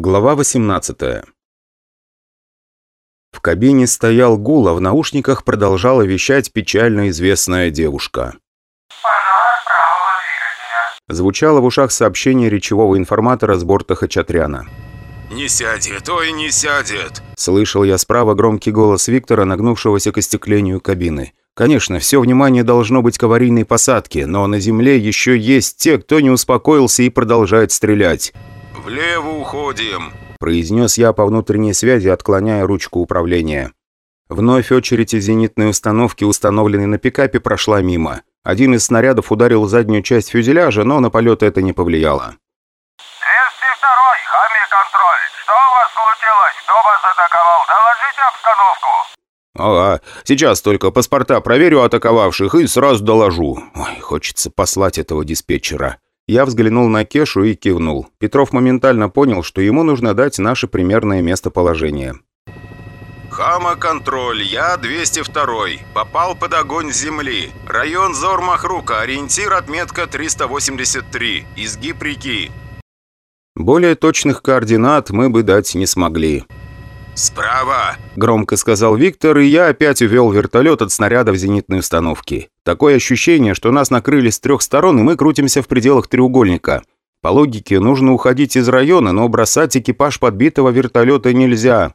Глава 18 В кабине стоял гул, а в наушниках продолжала вещать печально известная девушка. Звучало в ушах сообщение речевого информатора с борта Хачатряна. «Не сядет, ой, не сядет!» Слышал я справа громкий голос Виктора, нагнувшегося к остеклению кабины. Конечно, все внимание должно быть к аварийной посадке, но на земле еще есть те, кто не успокоился и продолжает стрелять. «Влево уходим!» произнес я по внутренней связи, отклоняя ручку управления. Вновь очередь из зенитной установки, установленной на пикапе, прошла мимо. Один из снарядов ударил заднюю часть фюзеляжа, но на полет это не повлияло. 202-й, Хами контроль. Что у вас случилось? Кто вас атаковал? Доложите обстановку. «Ага, сейчас только паспорта проверю атаковавших и сразу доложу. Ой, хочется послать этого диспетчера». Я взглянул на Кешу и кивнул. Петров моментально понял, что ему нужно дать наше примерное местоположение. «Хама-контроль, я 202-й. Попал под огонь земли. Район Зор-Махрука, ориентир отметка 383. Изгиб реки. Более точных координат мы бы дать не смогли. Справа!» Громко сказал Виктор, и я опять увел вертолет от снаряда в зенитной установке. Такое ощущение, что нас накрыли с трех сторон, и мы крутимся в пределах треугольника. По логике, нужно уходить из района, но бросать экипаж подбитого вертолета нельзя.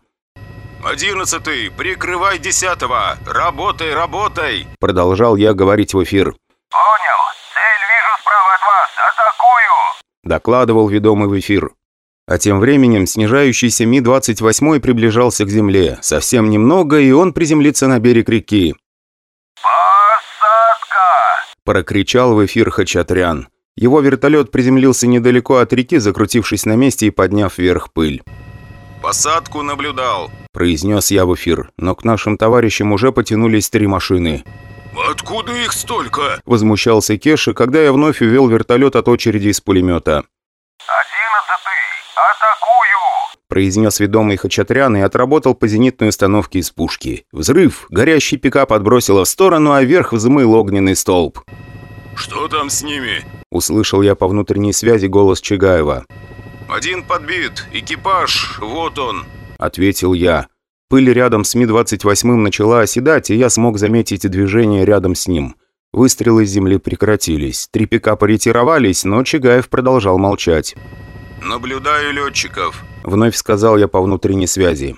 «Одиннадцатый, прикрывай десятого! Работай, работай!» Продолжал я говорить в эфир. Понял. Цель вижу справа от вас. Атакую. Докладывал ведомый в эфир. А тем временем снижающийся Ми-28 приближался к земле. Совсем немного, и он приземлится на берег реки. Посадка. Прокричал в эфир Хачатрян. Его вертолет приземлился недалеко от реки, закрутившись на месте и подняв вверх пыль. «Посадку наблюдал!» – произнес я в эфир, но к нашим товарищам уже потянулись три машины. «Откуда их столько?» – возмущался Кеша, когда я вновь увел вертолет от очереди из пулемета. Одиннадцатый. Атакую. – произнес ведомый Хачатрян и отработал по зенитной установке из пушки. Взрыв! Горящий пикап отбросило в сторону, а вверх взмыл огненный столб. «Что там с ними?» – услышал я по внутренней связи голос Чигаева. «Один подбит. Экипаж. Вот он». – ответил я. Пыль рядом с Ми-28 начала оседать, и я смог заметить движение рядом с ним. Выстрелы с земли прекратились. Три пикапа ретировались, но Чигаев продолжал молчать. «Наблюдаю летчиков. Вновь сказал я по внутренней связи.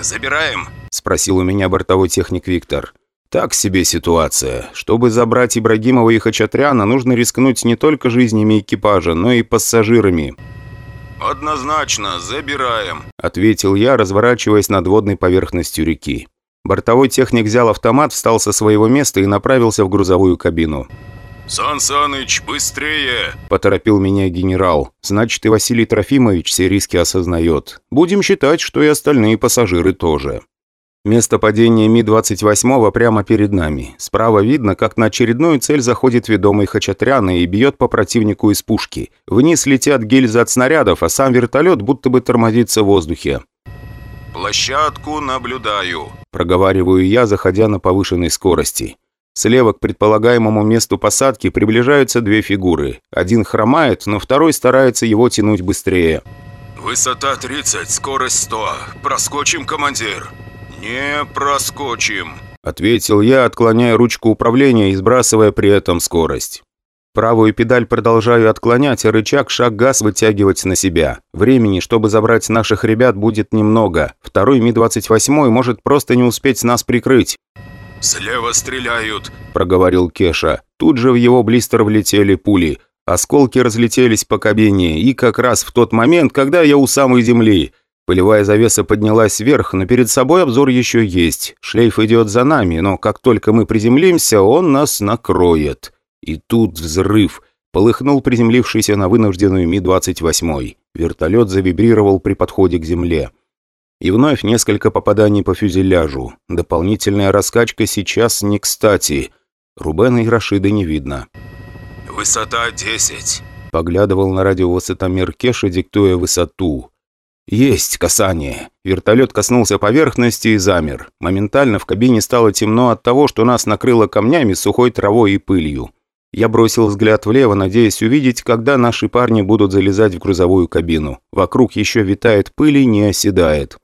Забираем?» – спросил у меня бортовой техник Виктор. «Так себе ситуация. Чтобы забрать Ибрагимова и Хачатряна, нужно рискнуть не только жизнями экипажа, но и пассажирами», «Однозначно, забираем». – ответил я, разворачиваясь над водной поверхностью реки. Бортовой техник взял автомат, встал со своего места и направился в грузовую кабину. «Сан Саныч, быстрее!» – поторопил меня генерал. «Значит, и Василий Трофимович все риски осознает. Будем считать, что и остальные пассажиры тоже». Место падения Ми-28 прямо перед нами. Справа видно, как на очередную цель заходит ведомый Хачатряна и бьет по противнику из пушки. Вниз летят гильзы от снарядов, а сам вертолет будто бы тормозится в воздухе. «Площадку наблюдаю». Проговариваю я, заходя на повышенной скорости. Слева к предполагаемому месту посадки приближаются две фигуры. Один хромает, но второй старается его тянуть быстрее. «Высота 30, скорость 100. Проскочим, командир». «Не проскочим», — ответил я, отклоняя ручку управления и сбрасывая при этом скорость. Правую педаль продолжаю отклонять, а рычаг шаг-газ вытягивать на себя. Времени, чтобы забрать наших ребят, будет немного. Второй Ми-28 может просто не успеть нас прикрыть. «Слева стреляют», – проговорил Кеша. Тут же в его блистер влетели пули. Осколки разлетелись по кабине, и как раз в тот момент, когда я у самой земли. Пылевая завеса поднялась вверх, но перед собой обзор еще есть. Шлейф идет за нами, но как только мы приземлимся, он нас накроет. И тут взрыв. Полыхнул приземлившийся на вынужденную Ми-28. Вертолет завибрировал при подходе к земле. И вновь несколько попаданий по фюзеляжу. Дополнительная раскачка сейчас не кстати. Рубена и Рашида не видно. «Высота 10». Поглядывал на радиовысотомер Кеша, диктуя высоту. «Есть касание!» Вертолет коснулся поверхности и замер. Моментально в кабине стало темно от того, что нас накрыло камнями, сухой травой и пылью. Я бросил взгляд влево, надеясь увидеть, когда наши парни будут залезать в грузовую кабину. Вокруг еще витает пыль и не оседает.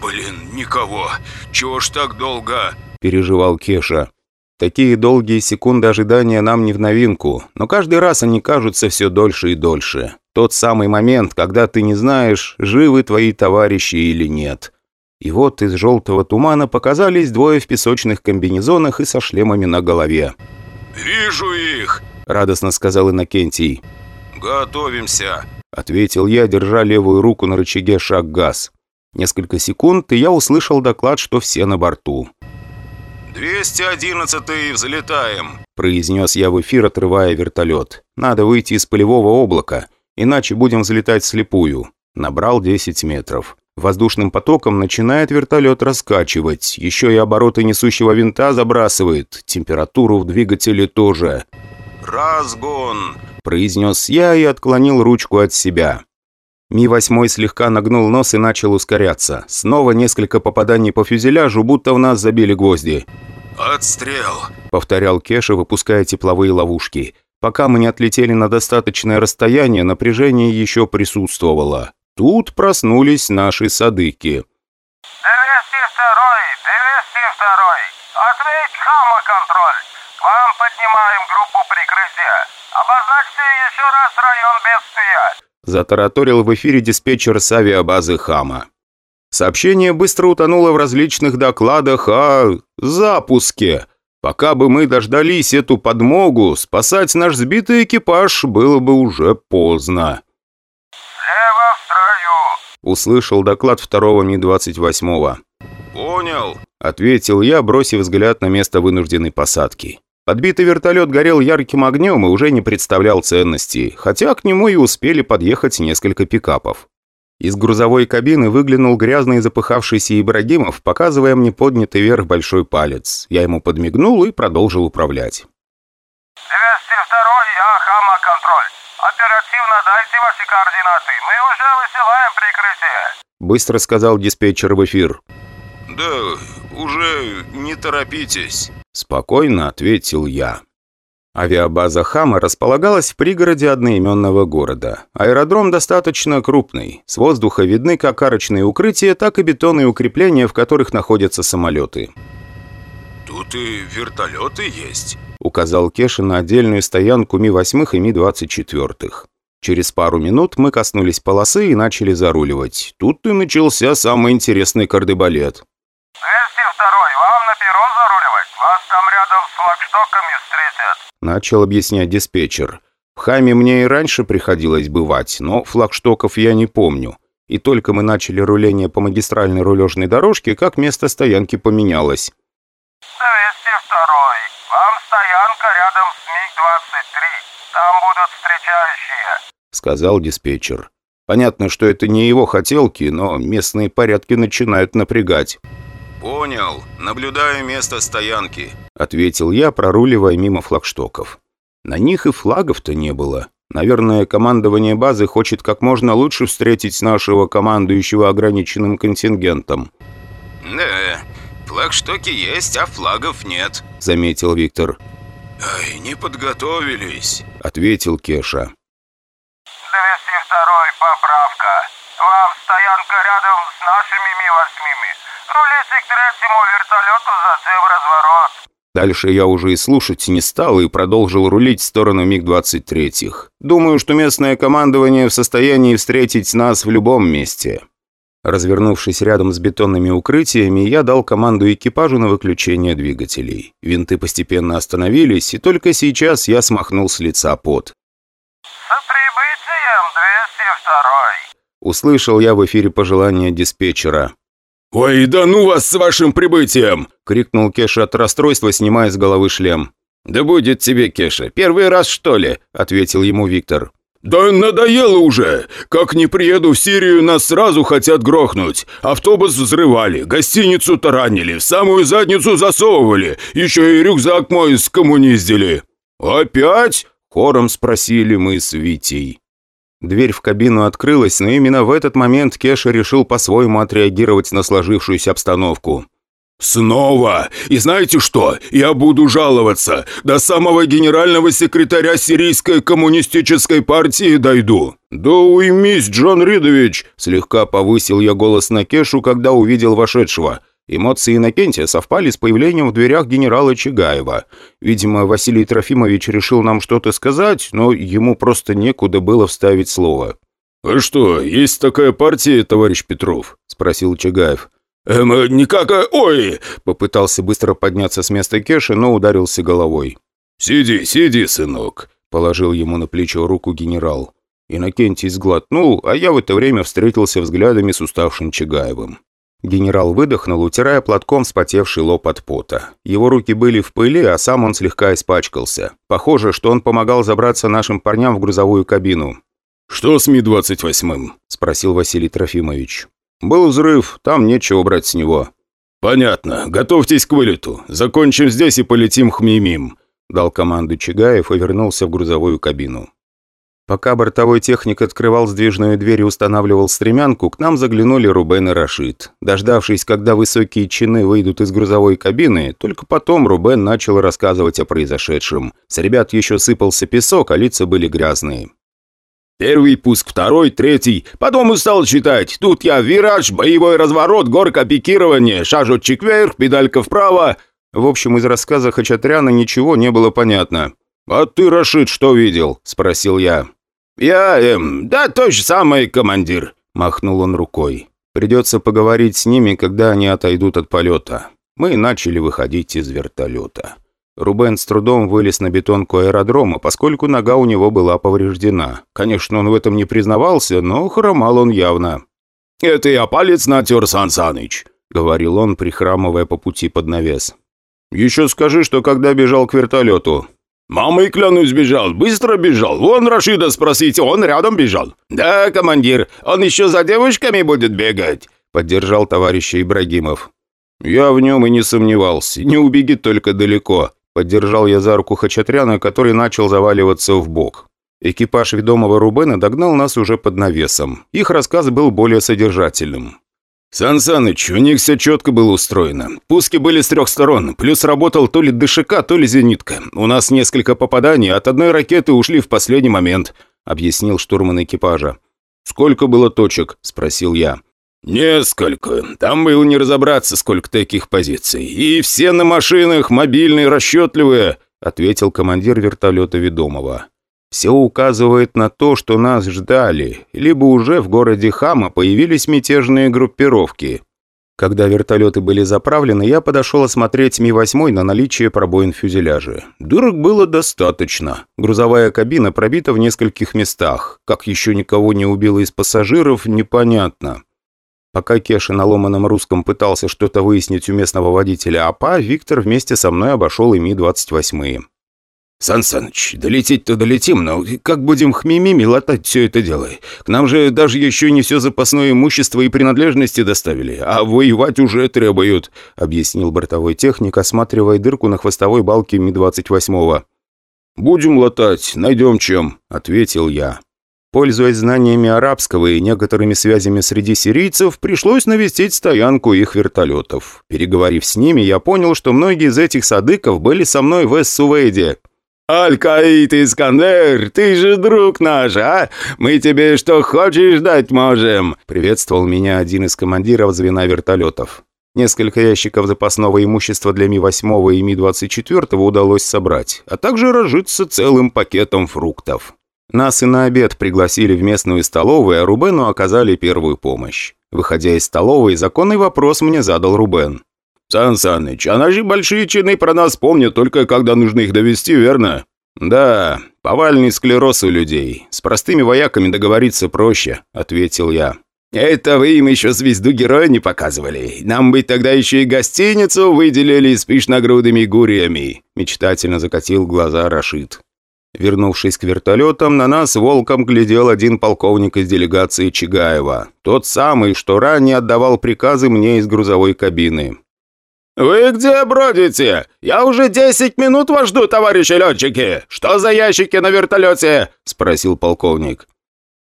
«Блин, никого. Чего ж так долго?» – переживал Кеша. Такие долгие секунды ожидания нам не в новинку, но каждый раз они кажутся все дольше и дольше. Тот самый момент, когда ты не знаешь, живы твои товарищи или нет. И вот из желтого тумана показались двое в песочных комбинезонах и со шлемами на голове. «Вижу их!» – радостно сказал Иннокентий. «Готовимся!» – ответил я, держа левую руку на рычаге шаг-газ. Несколько секунд, и я услышал доклад, что все на борту. «211-й, взлетаем!» – произнес я в эфир, отрывая вертолет. «Надо выйти из полевого облака, иначе будем взлетать слепую». Набрал 10 метров. Воздушным потоком начинает вертолет раскачивать. Еще и обороты несущего винта забрасывает. Температуру в двигателе тоже. «Разгон!» – произнес я и отклонил ручку от себя. Ми-8 слегка нагнул нос и начал ускоряться. Снова несколько попаданий по фюзеляжу, будто в нас забили гвозди. «Отстрел!» – повторял Кеша, выпуская тепловые ловушки. Пока мы не отлетели на достаточное расстояние, напряжение еще присутствовало. Тут проснулись наши садыки. 202-й, 202-й. Ответь, Хама-контроль. К вам поднимаем группу прикрытия. Обозначьте еще раз район бедствия. Затараторил в эфире диспетчер с авиабазы Хама. Сообщение быстро утонуло в различных докладах о запуске. Пока бы мы дождались эту подмогу, спасать наш сбитый экипаж было бы уже поздно. Услышал доклад второго Ми-28. «Понял!» – ответил я, бросив взгляд на место вынужденной посадки. Подбитый вертолет горел ярким огнем и уже не представлял ценности, хотя к нему и успели подъехать несколько пикапов. Из грузовой кабины выглянул грязный запыхавшийся Ибрагимов, показывая мне поднятый вверх большой палец. Я ему подмигнул и продолжил управлять. 202-й, я Хама-контроль. Дайте ваши координаты. Мы уже высылаем прикрытие. Быстро сказал диспетчер в эфир. «Да, уже не торопитесь». Спокойно ответил я. Авиабаза «Хама» располагалась в пригороде одноименного города. Аэродром достаточно крупный. С воздуха видны как арочные укрытия, так и бетонные укрепления, в которых находятся самолеты. «Тут и вертолеты есть», — указал Кеша на отдельную стоянку Ми-8 и Ми-24. Через пару минут мы коснулись полосы и начали заруливать. Тут и начался самый интересный кардебалет. 202-й, вам на перрон заруливать? Вас там рядом с флагштоками встретят. Начал объяснять диспетчер. В Хаме мне и раньше приходилось бывать, но флагштоков я не помню. И только мы начали руление по магистральной рулежной дорожке, как место стоянки поменялось. 202-й, вам стоянка рядом с МиГ-23. Там будут встречающие. Сказал диспетчер. Понятно, что это не его хотелки, но местные порядки начинают напрягать. «Понял. Наблюдаю место стоянки». Ответил я, проруливая мимо флагштоков. На них и флагов-то не было. Наверное, командование базы хочет как можно лучше встретить нашего командующего ограниченным контингентом. «Да, флагштоки есть, а флагов нет», — заметил Виктор. «Ай, не подготовились», — ответил Кеша. 202-й, поправка. Вам стоянка рядом с нашими Ми-8. Рулите к третьему вертолету, затем разворот. Дальше я уже и слушать не стал и продолжил рулить в сторону МиГ-23. Думаю, что местное командование в состоянии встретить нас в любом месте. Развернувшись рядом с бетонными укрытиями, я дал команду экипажу на выключение двигателей. Винты постепенно остановились, и только сейчас я смахнул с лица пот. С прибытием, 202-й. Услышал я в эфире пожелание диспетчера. «Ой, да ну вас с вашим прибытием!» — крикнул Кеша от расстройства, снимая с головы шлем. «Да будет тебе, Кеша, первый раз, что ли?» — ответил ему Виктор. «Да надоело уже! Как не приеду в Сирию, нас сразу хотят грохнуть. Автобус взрывали, гостиницу таранили, в самую задницу засовывали, еще и рюкзак мой скоммуниздили». «Опять?» — хором спросили мы с Витей. Дверь в кабину открылась, но именно в этот момент Кеша решил по-своему отреагировать на сложившуюся обстановку. «Снова! И знаете что? Я буду жаловаться. До самого генерального секретаря Сирийской коммунистической партии дойду». «Да уймись, Джон Ридович!» Слегка повысил я голос на Кешу, когда увидел вошедшего. Эмоции Иннокентия совпали с появлением в дверях генерала Чигаева. Видимо, Василий Трофимович решил нам что-то сказать, но ему просто некуда было вставить слово. «А что, есть такая партия, товарищ Петров?» – спросил Чигаев. «Эм, никакая... Ой!» – попытался быстро подняться с места Кеши, но ударился головой. «Сиди, сиди, сынок», – положил ему на плечо руку генерал. Иннокентий сглотнул, а я в это время встретился взглядами с уставшим Чигаевым. Генерал выдохнул, утирая платком спотевший лоб от пота. Его руки были в пыли, а сам он слегка испачкался. Похоже, что он помогал забраться нашим парням в грузовую кабину. «Что с Ми-28?» – спросил Василий Трофимович. «Был взрыв, там нечего брать с него». «Понятно. Готовьтесь к вылету. Закончим здесь и полетим хмимим», – дал команду Чигаев и вернулся в грузовую кабину. Пока бортовой техник открывал сдвижную дверь и устанавливал стремянку, к нам заглянули Рубен и Рашид. Дождавшись, когда высокие чины выйдут из грузовой кабины, только потом Рубен начал рассказывать о произошедшем. С ребят еще сыпался песок, а лица были грязные. Первый пуск, второй, третий. Потом устал читать. Тут я вираж, боевой разворот, горка пикирование, шажочек вверх, педалька вправо. В общем, из рассказа Хачатряна ничего не было понятно. «А ты, Рашид, что видел?» – спросил я. «Я, эм, да то же самое, командир», – махнул он рукой. «Придется поговорить с ними, когда они отойдут от полета». Мы начали выходить из вертолета. Рубен с трудом вылез на бетонку аэродрома, поскольку нога у него была повреждена. Конечно, он в этом не признавался, но хромал он явно. «Это я палец натер, Сан Саныч», — говорил он, прихрамывая по пути под навес. «Еще скажи, что когда бежал к вертолету». «Мамой, клянусь, бежал, быстро бежал. Вон Рашида спросите, он рядом бежал». «Да, командир, он еще за девушками будет бегать», — поддержал товарища Ибрагимов. «Я в нем и не сомневался. Не убегит только далеко», Поддержал я за руку Хачатряна, который начал заваливаться в бок. Экипаж ведомого Рубена догнал нас уже под навесом. Их рассказ был более содержательным. «Сан Саныч, у них все четко было устроено. Пуски были с трех сторон, плюс работал то ли ДШК, то ли зенитка. У нас несколько попаданий, от одной ракеты ушли в последний момент», — объяснил штурман экипажа. «Сколько было точек?» — спросил я. «Несколько. Там было не разобраться, сколько таких позиций. И все на машинах, мобильные, расчетливые», — ответил командир вертолета ведомого. «Все указывает на то, что нас ждали, либо уже в городе Хама появились мятежные группировки». Когда вертолеты были заправлены, я подошел осмотреть Ми-8 на наличие пробоин в фюзеляже. Дырок было достаточно. Грузовая кабина пробита в нескольких местах. Как еще никого не убило из пассажиров, непонятно. Пока Кеша на ломаном русском пытался что-то выяснить у местного водителя АПА, Виктор вместе со мной обошел и Ми-28. «Сан Саныч, долететь-то долетим, но как будем хмимими латать все это дело? К нам же даже еще не все запасное имущество и принадлежности доставили, а воевать уже требуют», объяснил бортовой техник, осматривая дырку на хвостовой балке Ми-28. «Будем латать, найдем чем», — ответил я. Пользуясь знаниями арабского и некоторыми связями среди сирийцев, пришлось навестить стоянку их вертолетов. Переговорив с ними, я понял, что многие из этих садыков были со мной в Эс-Сувейде. «Аль-Каид Искандер, ты же друг наш, а? Мы тебе что хочешь дать можем!» Приветствовал меня один из командиров звена вертолетов. Несколько ящиков запасного имущества для Ми-8 и Ми-24 удалось собрать, а также разжиться целым пакетом фруктов. Нас и на обед пригласили в местную столовую, а Рубену оказали первую помощь. Выходя из столовой, законный вопрос мне задал Рубен. «Сан Саныч, а наши большие чины про нас помнят только когда нужно их довести, верно?» «Да, повальный склероз у людей. С простыми вояками договориться проще», — ответил я. «Это вы им еще звезду героя не показывали. Нам бы тогда еще и гостиницу выделили с пышногрудыми гуриями», — мечтательно закатил глаза Рашид. Вернувшись к вертолетам, на нас волком глядел один полковник из делегации Чигаева. Тот самый, что ранее отдавал приказы мне из грузовой кабины. «Вы где бродите? Я уже десять минут вас жду, товарищи летчики! Что за ящики на вертолете?» – спросил полковник.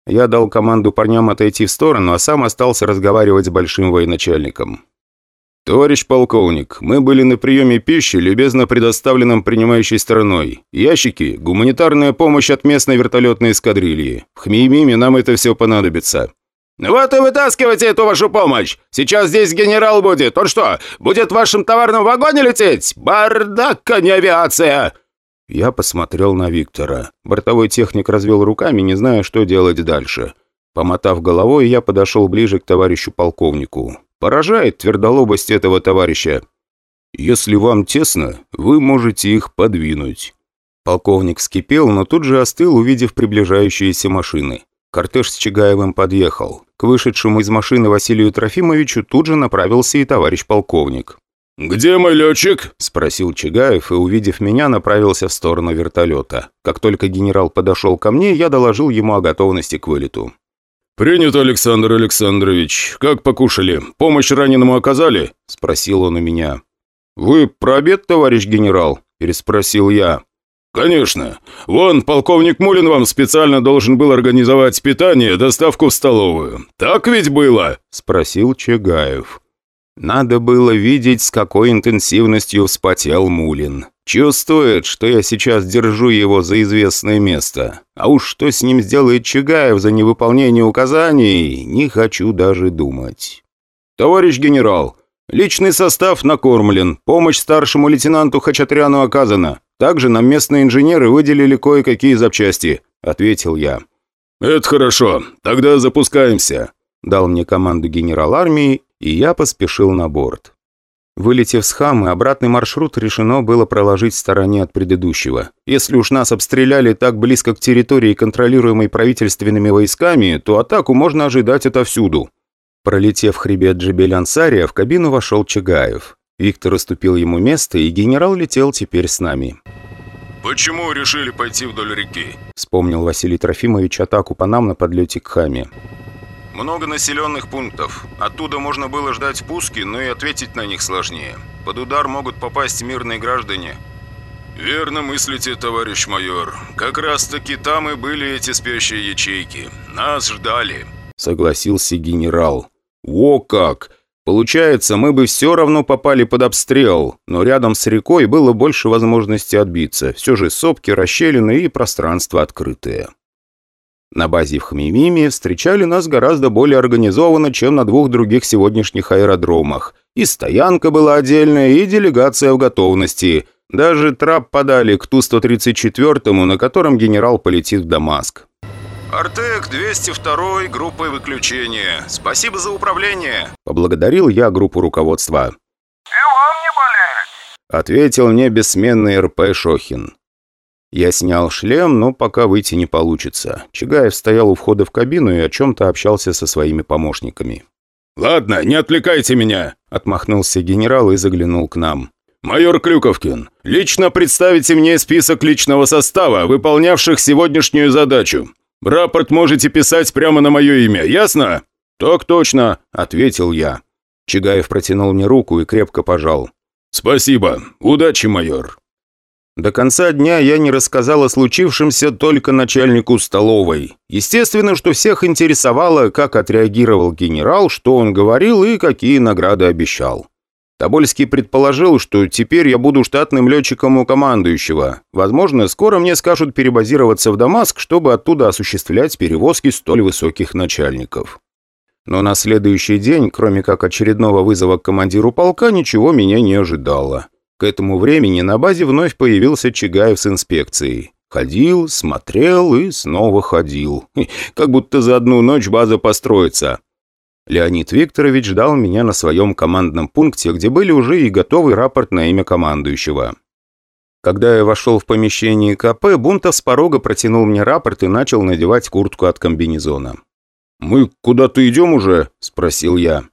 Я дал команду парням отойти в сторону, а сам остался разговаривать с большим военачальником. «Товарищ полковник, мы были на приеме пищи, любезно предоставленном принимающей стороной. Ящики – гуманитарная помощь от местной вертолетной эскадрильи. В Хмеймиме нам это все понадобится». «Вот и вытаскивайте эту вашу помощь! Сейчас здесь генерал будет! Он что, будет в вашем товарном вагоне лететь? Бардак, а не авиация!» Я посмотрел на Виктора. Бортовой техник развел руками, не зная, что делать дальше. Помотав головой, я подошел ближе к товарищу полковнику. Поражает твердолобость этого товарища. Если вам тесно, вы можете их подвинуть. Полковник вскипел, но тут же остыл, увидев приближающиеся машины. Кортеж с Чигаевым подъехал. К вышедшему из машины Василию Трофимовичу тут же направился и товарищ полковник. «Где мой летчик?» – спросил Чигаев и, увидев меня, направился в сторону вертолета. Как только генерал подошел ко мне, я доложил ему о готовности к вылету. «Принято, Александр Александрович. Как покушали? Помощь раненому оказали?» – спросил он у меня. «Вы про обед, товарищ генерал?» – переспросил я. «Конечно. Вон, полковник Мулин вам специально должен был организовать питание, доставку в столовую. Так ведь было?» – спросил Чагаев. Надо было видеть, с какой интенсивностью вспотел Мулин. Чувствует, что я сейчас держу его за известное место. А уж что с ним сделает Чагаев за невыполнение указаний, не хочу даже думать. «Товарищ генерал, личный состав накормлен, помощь старшему лейтенанту Хачатряну оказана. Также нам местные инженеры выделили кое-какие запчасти», — ответил я. «Это хорошо. Тогда запускаемся», — дал мне команду генерал армии, и я поспешил на борт. Вылетев с Хамы, обратный маршрут решено было проложить в стороне от предыдущего. Если уж нас обстреляли так близко к территории, контролируемой правительственными войсками, то атаку можно ожидать отовсюду. Пролетев хребет Джебель-Ансария, в кабину вошел Чагаев. Виктор уступил ему место, и генерал летел теперь с нами. «Почему решили пойти вдоль реки?» – вспомнил Василий Трофимович атаку по нам на подлете к Хаме. Много населенных пунктов. Оттуда можно было ждать пуски, но и ответить на них сложнее. Под удар могут попасть мирные граждане. «Верно мыслите, товарищ майор. Как раз-таки там и были эти спящие ячейки. Нас ждали», — согласился генерал. «О как! Получается, мы бы все равно попали под обстрел, но рядом с рекой было больше возможности отбиться. Все же сопки, расщелины и пространство открытое». На базе в Хмимиме встречали нас гораздо более организованно, чем на двух других сегодняшних аэродромах. И стоянка была отдельная, и делегация в готовности. Даже трап подали к Ту-134, на котором генерал полетит в Дамаск. «Артек 202 группой выключения. Спасибо за управление!» Поблагодарил я группу руководства. «И вам не болеть!» Ответил мне бессменный РП Шохин. Я снял шлем, но пока выйти не получится. Чигаев стоял у входа в кабину и о чем-то общался со своими помощниками. «Ладно, не отвлекайте меня!» – отмахнулся генерал и заглянул к нам. «Майор Клюковкин, лично представите мне список личного состава, выполнявших сегодняшнюю задачу. Рапорт можете писать прямо на мое имя, ясно?» «Так точно», – ответил я. Чигаев протянул мне руку и крепко пожал. «Спасибо. Удачи, майор». До конца дня я не рассказал о случившемся только начальнику столовой. Естественно, что всех интересовало, как отреагировал генерал, что он говорил и какие награды обещал. Тобольский предположил, что теперь я буду штатным летчиком у командующего. Возможно, скоро мне скажут перебазироваться в Дамаск, чтобы оттуда осуществлять перевозки столь высоких начальников. Но на следующий день, кроме как очередного вызова к командиру полка, ничего меня не ожидало. К этому времени на базе вновь появился Чигаев с инспекцией. Ходил, смотрел и снова ходил. Как будто за одну ночь база построится. Леонид Викторович ждал меня на своем командном пункте, где были уже и готовый рапорт на имя командующего. Когда я вошел в помещение КП, Бунтов с порога протянул мне рапорт и начал надевать куртку от комбинезона. «Мы куда-то идем уже?» – спросил я.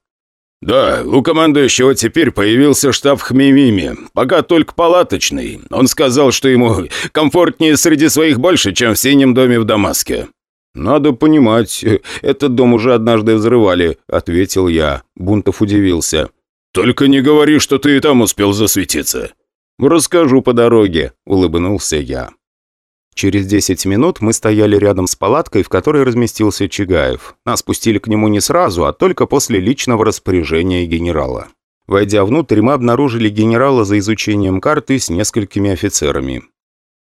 «Да, у командующего теперь появился штаб в пока только палаточный. Он сказал, что ему комфортнее среди своих больше, чем в синем доме в Дамаске». «Надо понимать, этот дом уже однажды взрывали», — ответил я. Бунтов удивился. «Только не говори, что ты и там успел засветиться». «Расскажу по дороге», — улыбнулся я. Через 10 минут мы стояли рядом с палаткой, в которой разместился Чигаев. Нас пустили к нему не сразу, а только после личного распоряжения генерала. Войдя внутрь, мы обнаружили генерала за изучением карты с несколькими офицерами.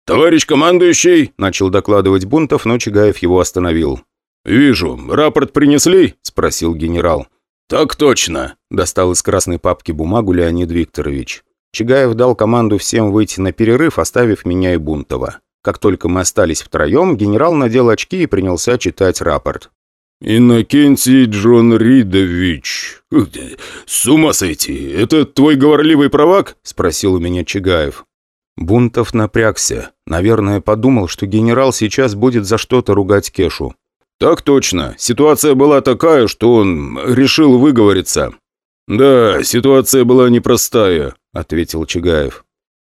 «Товарищ командующий!» – начал докладывать Бунтов, но Чигаев его остановил. «Вижу. Рапорт принесли?» – спросил генерал. «Так точно», – достал из красной папки бумагу Леонид Викторович. Чигаев дал команду всем выйти на перерыв, оставив меня и Бунтова. Как только мы остались втроем, генерал надел очки и принялся читать рапорт. «Иннокентий Джон Ридович. С ума сойти! Это твой говорливый провак?» – спросил у меня Чигаев. Бунтов напрягся. Наверное, подумал, что генерал сейчас будет за что-то ругать Кешу. «Так точно. Ситуация была такая, что он решил выговориться». «Да, ситуация была непростая», — ответил Чигаев.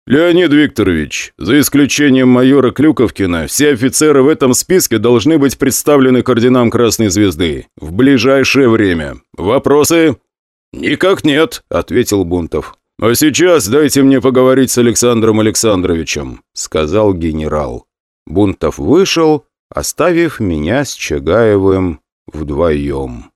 «Леонид Викторович, за исключением майора Клюковкина, все офицеры в этом списке должны быть представлены к орденам Красной Звезды в ближайшее время. Вопросы?» «Никак нет», — ответил Бунтов. «А сейчас дайте мне поговорить с Александром Александровичем», — сказал генерал. Бунтов вышел, оставив меня с Чагаевым вдвоем.